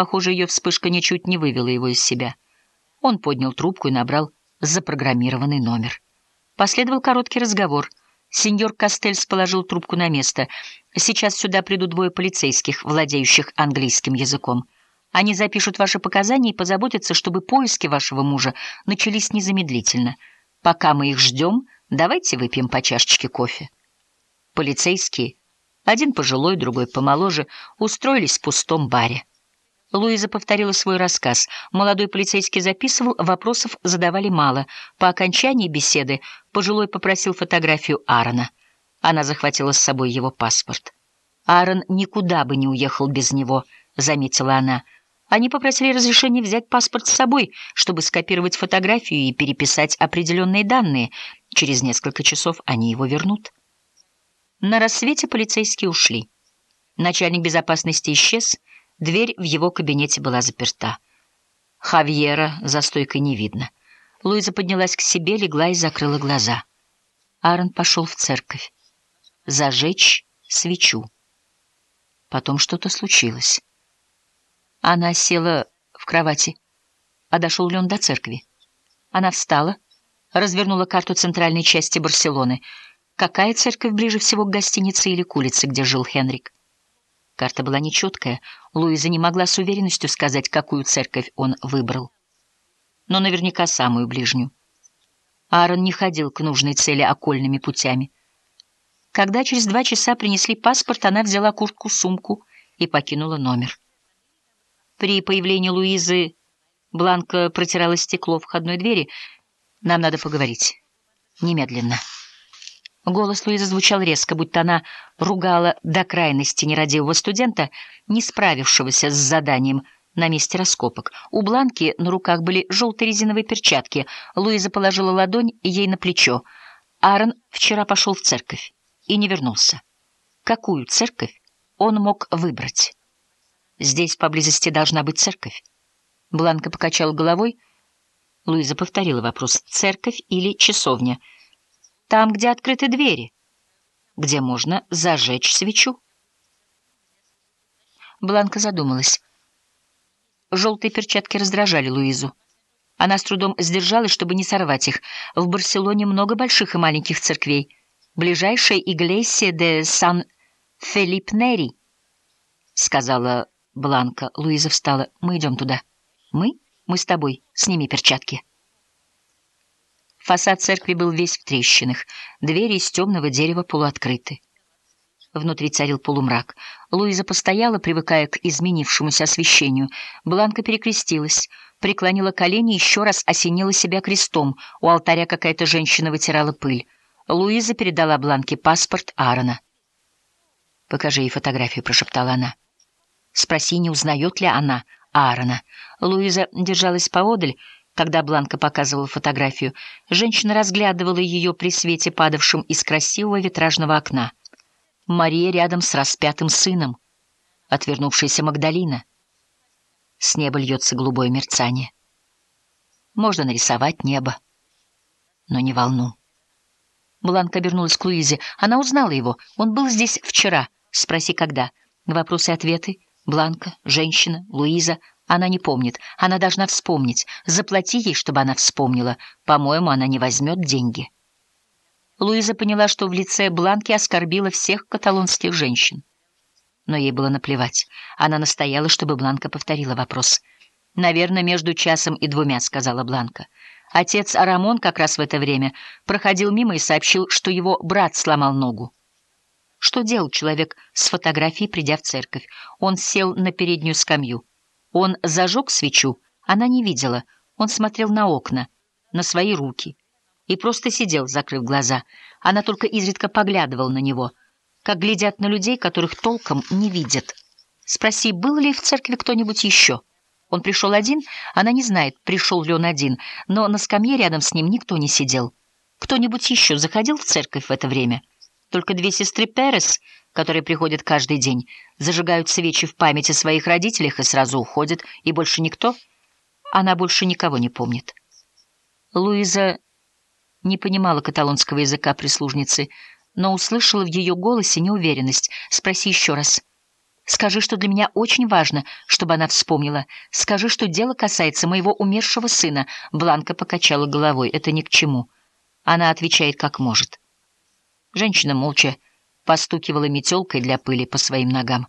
Похоже, ее вспышка ничуть не вывела его из себя. Он поднял трубку и набрал запрограммированный номер. Последовал короткий разговор. Сеньор Кастельс положил трубку на место. «Сейчас сюда придут двое полицейских, владеющих английским языком. Они запишут ваши показания и позаботятся, чтобы поиски вашего мужа начались незамедлительно. Пока мы их ждем, давайте выпьем по чашечке кофе». Полицейские, один пожилой, другой помоложе, устроились в пустом баре. Луиза повторила свой рассказ. Молодой полицейский записывал, вопросов задавали мало. По окончании беседы пожилой попросил фотографию Аарона. Она захватила с собой его паспорт. «Аарон никуда бы не уехал без него», — заметила она. Они попросили разрешения взять паспорт с собой, чтобы скопировать фотографию и переписать определенные данные. Через несколько часов они его вернут. На рассвете полицейские ушли. Начальник безопасности исчез, Дверь в его кабинете была заперта. Хавьера за стойкой не видно. Луиза поднялась к себе, легла и закрыла глаза. Аарон пошел в церковь. Зажечь свечу. Потом что-то случилось. Она села в кровати. А дошел ли он до церкви? Она встала, развернула карту центральной части Барселоны. Какая церковь ближе всего к гостинице или к улице, где жил Хенрик? Карта была нечеткая. Луиза не могла с уверенностью сказать, какую церковь он выбрал. Но наверняка самую ближнюю. Аарон не ходил к нужной цели окольными путями. Когда через два часа принесли паспорт, она взяла куртку-сумку и покинула номер. При появлении Луизы Бланка протирала стекло входной двери. «Нам надо поговорить. Немедленно». Голос Луизы звучал резко, будто она ругала до крайности нерадивого студента, не справившегося с заданием на месте раскопок. У Бланки на руках были желтые резиновые перчатки. Луиза положила ладонь ей на плечо. Аарон вчера пошел в церковь и не вернулся. Какую церковь он мог выбрать? Здесь поблизости должна быть церковь. Бланка покачала головой. Луиза повторила вопрос. Церковь или часовня? — там, где открыты двери, где можно зажечь свечу. Бланка задумалась. Желтые перчатки раздражали Луизу. Она с трудом сдержалась, чтобы не сорвать их. В Барселоне много больших и маленьких церквей. Ближайшая Иглесия де Сан-Фелип-Нери, сказала Бланка. Луиза встала. Мы идем туда. Мы? Мы с тобой. Сними перчатки. Фасад церкви был весь в трещинах, двери из темного дерева полуоткрыты. Внутри царил полумрак. Луиза постояла, привыкая к изменившемуся освещению. Бланка перекрестилась, преклонила колени и еще раз осенила себя крестом. У алтаря какая-то женщина вытирала пыль. Луиза передала Бланке паспорт Аарона. «Покажи ей фотографию», — прошептала она. «Спроси, не узнает ли она Аарона». Луиза держалась поодаль, когда Бланка показывала фотографию, женщина разглядывала ее при свете, падавшем из красивого витражного окна. Мария рядом с распятым сыном, отвернувшаяся Магдалина. С неба льется голубое мерцание. Можно нарисовать небо, но не волну. Бланка обернулась к Луизе. Она узнала его. Он был здесь вчера. Спроси, когда. Вопросы и ответы. Бланка, женщина, Луиза, она не помнит. Она должна вспомнить. Заплати ей, чтобы она вспомнила. По-моему, она не возьмет деньги. Луиза поняла, что в лице Бланки оскорбила всех каталонских женщин. Но ей было наплевать. Она настояла, чтобы Бланка повторила вопрос. «Наверное, между часом и двумя», — сказала Бланка. Отец Арамон как раз в это время проходил мимо и сообщил, что его брат сломал ногу. Что делал человек с фотографией, придя в церковь? Он сел на переднюю скамью. Он зажег свечу, она не видела. Он смотрел на окна, на свои руки. И просто сидел, закрыв глаза. Она только изредка поглядывала на него, как глядят на людей, которых толком не видят. Спроси, был ли в церкви кто-нибудь еще? Он пришел один? Она не знает, пришел ли он один, но на скамье рядом с ним никто не сидел. Кто-нибудь еще заходил в церковь в это время? Только две сестры Перес — которые приходят каждый день, зажигают свечи в памяти своих родителях и сразу уходят, и больше никто? Она больше никого не помнит. Луиза не понимала каталонского языка прислужницы, но услышала в ее голосе неуверенность. «Спроси еще раз». Скажи, что для меня очень важно, чтобы она вспомнила. Скажи, что дело касается моего умершего сына. Бланка покачала головой. Это ни к чему. Она отвечает, как может. Женщина молча постукивала метелкой для пыли по своим ногам.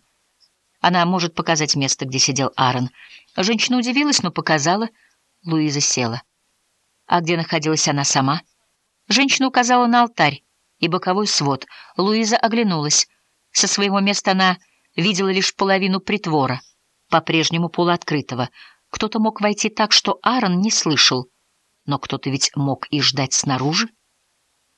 Она может показать место, где сидел Аарон. Женщина удивилась, но показала. Луиза села. А где находилась она сама? Женщина указала на алтарь и боковой свод. Луиза оглянулась. Со своего места она видела лишь половину притвора, по-прежнему полуоткрытого. Кто-то мог войти так, что Аарон не слышал, но кто-то ведь мог и ждать снаружи.